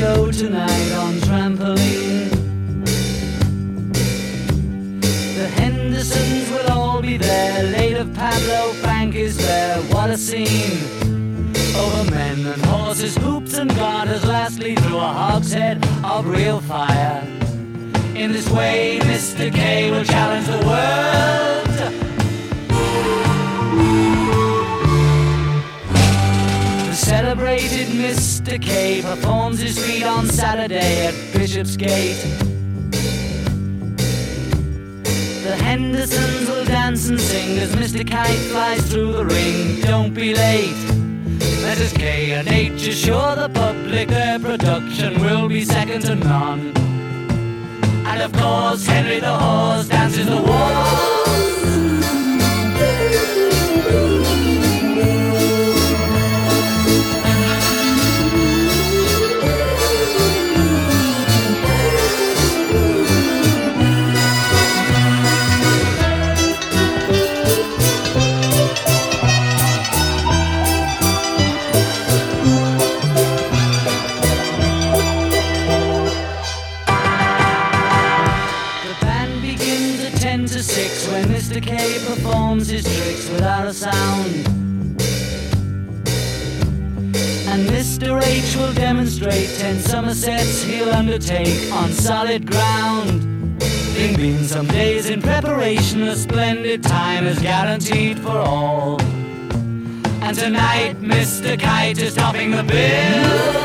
show tonight on trampoline. The Hendersons will all be there. Late of Pablo Frank is there. What a scene! Over men and horses, hoops and garters, lastly through a hogshead of real fire. In this way, Mr. K will challenge the world. Celebrated Mr. K performs his feat on Saturday at Bishopsgate. The Hendersons will dance and sing as Mr. Kite flies through the ring. Don't be late. Mrs. K and H assure the public their production will be second to none. And of course, Henry the begins 10 to 6 when Mr. K performs his tricks without a sound. And Mr. H will demonstrate 10 somersets he'll undertake on solid ground. There've been some days in preparation, a splendid time is guaranteed for all. And tonight, Mr. Kite is topping the bill.